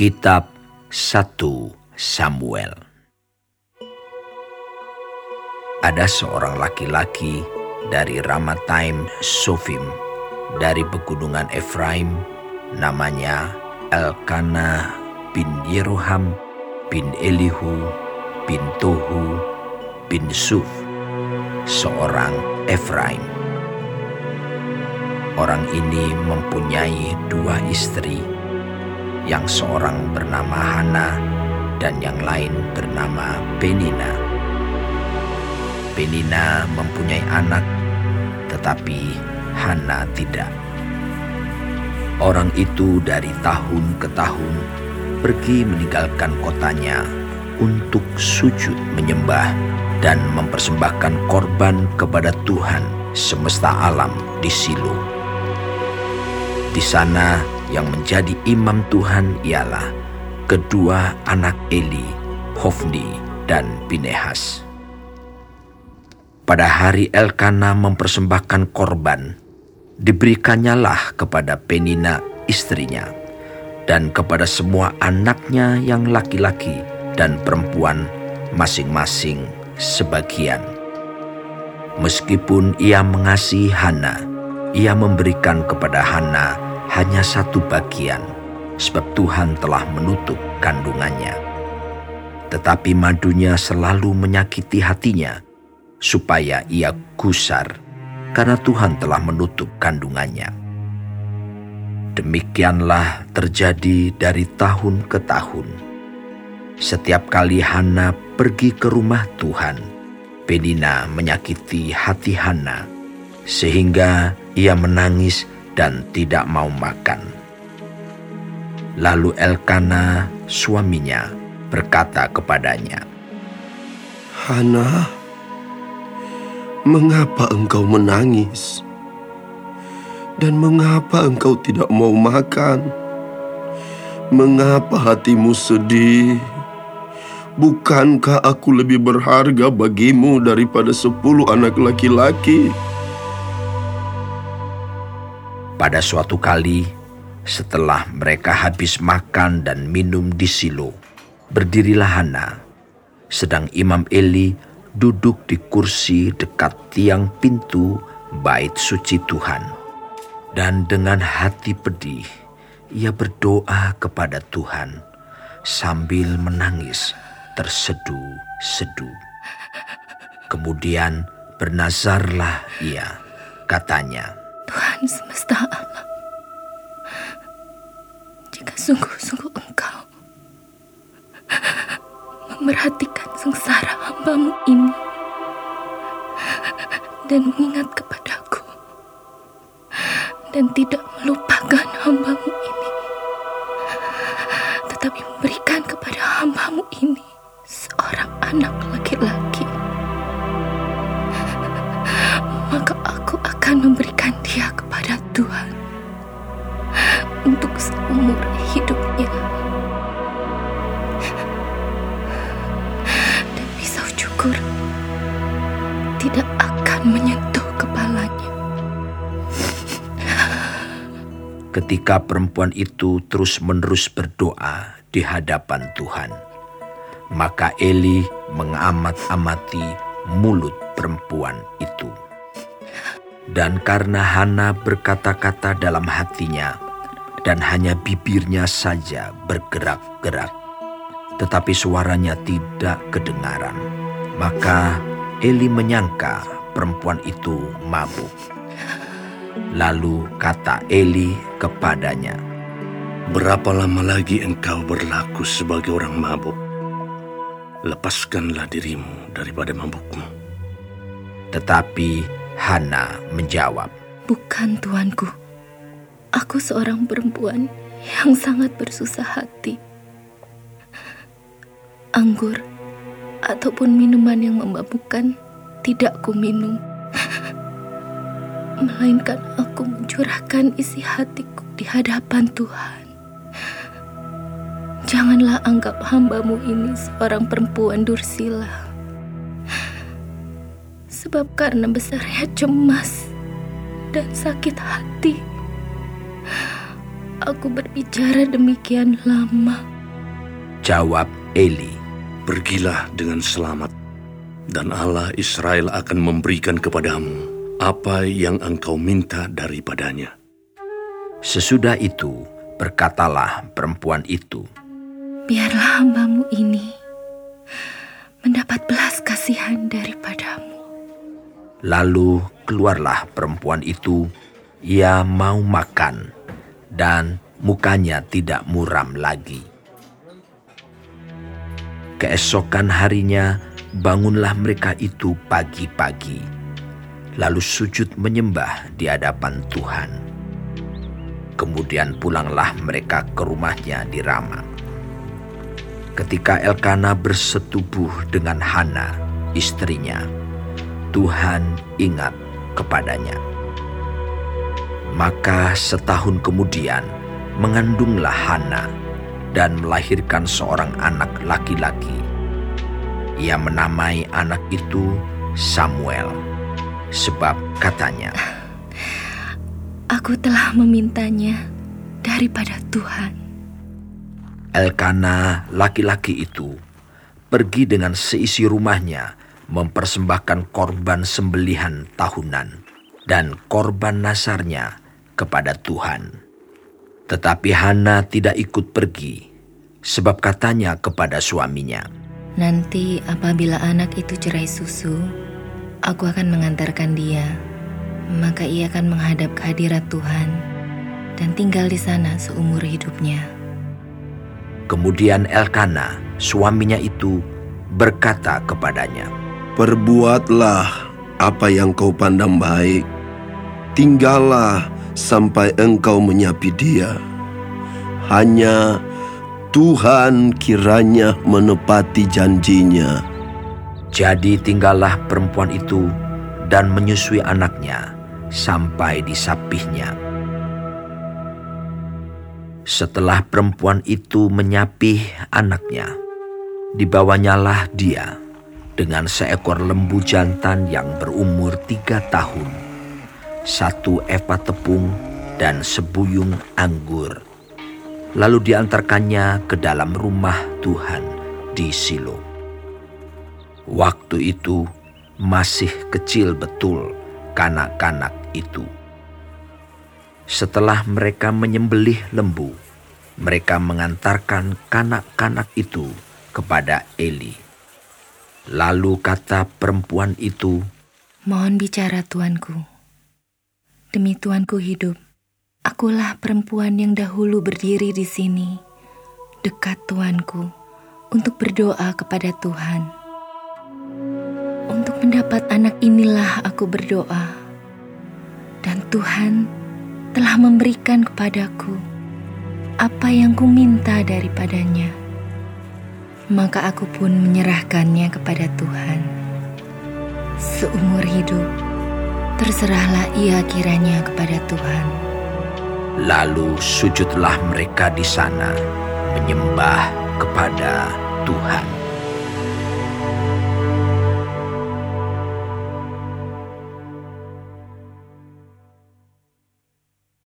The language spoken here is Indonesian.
Kitab 1 Samuel Ada seorang laki-laki dari Ramataim Sofim dari pegunungan Efraim namanya Elkana bin Yeroham bin Elihu bin Tohu bin Suf seorang Efraim. Orang ini mempunyai dua istri, yang seorang bernama Hana dan yang lain bernama Penina. Penina mempunyai anak, tetapi Hana tidak. Orang itu dari tahun ke tahun pergi meninggalkan kotanya untuk sujud menyembah dan mempersembahkan korban kepada Tuhan semesta alam di Silo. Di sana yang menjadi imam Tuhan ialah kedua anak Eli, Hofni, dan Pinehas. Pada hari Elkana mempersembahkan korban, diberikannya lah kepada Penina istrinya dan kepada semua anaknya yang laki-laki dan perempuan masing-masing sebagian. Meskipun ia mengasihi Hana, ia memberikan kepada Hana hanya satu bagian, sebab Tuhan telah menutup kandungannya. Tetapi madunya selalu menyakiti hatinya, supaya ia gusar, karena Tuhan telah menutup kandungannya. Demikianlah terjadi dari tahun ke tahun. Setiap kali Hana pergi ke rumah Tuhan, Penina menyakiti hati Hana, sehingga ia menangis dan tidak mau makan. Lalu Elkana, suaminya, berkata kepadanya, Hana, mengapa engkau menangis? Dan mengapa engkau tidak mau makan? Mengapa hatimu sedih? Bukankah aku lebih berharga bagimu daripada sepuluh anak laki-laki? Pada suatu kali, setelah mereka habis makan dan minum di Silo, berdirilah Hana, sedang Imam Eli duduk di kursi dekat tiang pintu bait suci Tuhan. Dan dengan hati pedih, ia berdoa kepada Tuhan sambil menangis terseduh-seduh. Kemudian bernazarlah ia, katanya, Tuhan semesta alam, jika sungguh-sungguh engkau memerhatikan sengsara hambamu ini dan mengingat kepadaku dan tidak melupakan hambamu ini, tetapi memberikan kepada hambamu ini seorang anak laki-laki, maka aku akan memberikan dia kepada Tuhan untuk seumur hidupnya. Dan pisau cukur tidak akan menyentuh kepalanya. Ketika perempuan itu terus-menerus berdoa di hadapan Tuhan, maka Eli mengamat-amati mulut perempuan itu. Dan karena Hana berkata-kata dalam hatinya, dan hanya bibirnya saja bergerak-gerak, tetapi suaranya tidak kedengaran, maka Eli menyangka perempuan itu mabuk. Lalu kata Eli kepadanya, Berapa lama lagi engkau berlaku sebagai orang mabuk? Lepaskanlah dirimu daripada mabukmu. Tetapi Hana menjawab, Bukan tuanku. Aku seorang perempuan yang sangat bersusah hati. Anggur ataupun minuman yang memabukkan tidak ku minum. Melainkan aku mencurahkan isi hatiku di hadapan Tuhan. Janganlah anggap hambamu ini seorang perempuan dursila. Sebab karena besarnya cemas dan sakit hati, aku berbicara demikian lama? Jawab Eli. Pergilah dengan selamat, dan Allah Israel akan memberikan kepadamu apa yang engkau minta daripadanya. Sesudah itu, berkatalah perempuan itu, Biarlah hambamu ini mendapat belas kasihan daripadamu. Lalu keluarlah perempuan itu, ia mau makan, dan mukanya tidak muram lagi. Keesokan harinya, bangunlah mereka itu pagi-pagi, lalu sujud menyembah di hadapan Tuhan. Kemudian pulanglah mereka ke rumahnya di Rama. Ketika Elkana bersetubuh dengan Hana, istrinya, Tuhan ingat kepadanya. Maka setahun kemudian mengandunglah Hana dan melahirkan seorang anak laki-laki. Ia menamai anak itu Samuel, sebab katanya, Aku telah memintanya daripada Tuhan. Elkana laki-laki itu pergi dengan seisi rumahnya mempersembahkan korban sembelihan tahunan dan korban nasarnya kepada Tuhan. Tetapi Hana tidak ikut pergi, sebab katanya kepada suaminya, Nanti apabila anak itu cerai susu, aku akan mengantarkan dia. Maka ia akan menghadap kehadirat Tuhan dan tinggal di sana seumur hidupnya. Kemudian Elkana, suaminya itu, berkata kepadanya, Perbuatlah apa yang kau pandang baik. Tinggallah sampai engkau menyapi dia. Hanya Tuhan kiranya menepati janjinya. Jadi tinggallah perempuan itu dan menyusui anaknya sampai disapihnya. Setelah perempuan itu menyapih anaknya, dibawanyalah dia dengan seekor lembu jantan yang berumur tiga tahun, satu epa tepung dan sebuyung anggur. Lalu diantarkannya ke dalam rumah Tuhan di Silo. Waktu itu masih kecil betul kanak-kanak itu. Setelah mereka menyembelih lembu, mereka mengantarkan kanak-kanak itu kepada Eli. Lalu kata perempuan itu, Mohon bicara tuanku. Demi tuanku hidup, akulah perempuan yang dahulu berdiri di sini, dekat tuanku, untuk berdoa kepada Tuhan. Untuk mendapat anak inilah aku berdoa. Dan Tuhan telah memberikan kepadaku apa yang ku minta daripadanya. Maka aku pun menyerahkannya kepada Tuhan. Seumur hidup, terserahlah ia kiranya kepada Tuhan. lalu sujudlah mereka di sana menyembah kepada Tuhan.